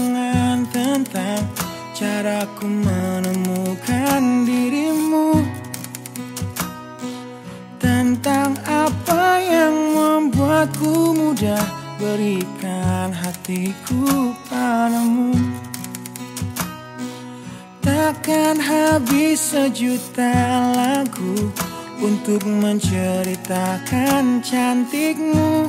Tentang tentang caraku menemukan dirimu. Tentang apa yang membuatku mudah berikan hatiku padamu. Takkan habis sejuta lagu untuk menceritakan cantikmu.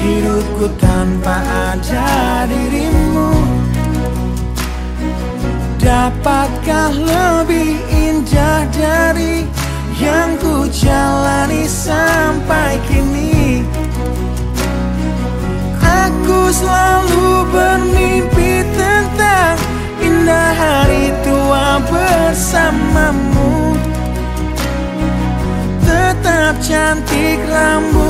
Hidupku tanpa ada dirimu. Dapatkah lebih indah dari yang ku jalani sampai kini? Aku selalu bermimpi tentang indah hari tua bersamamu. Tetap cantik rambut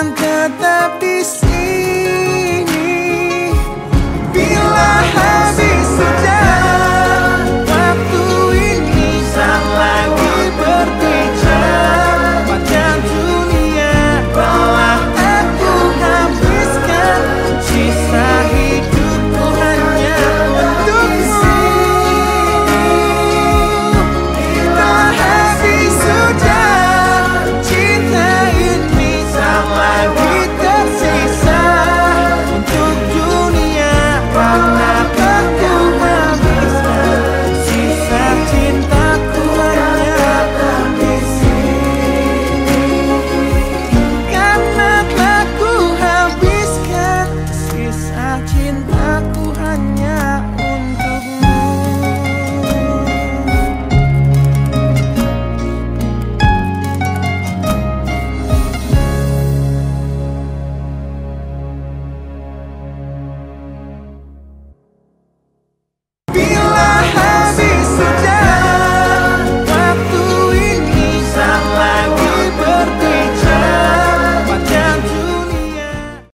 akan tetap di sini bila habis sejak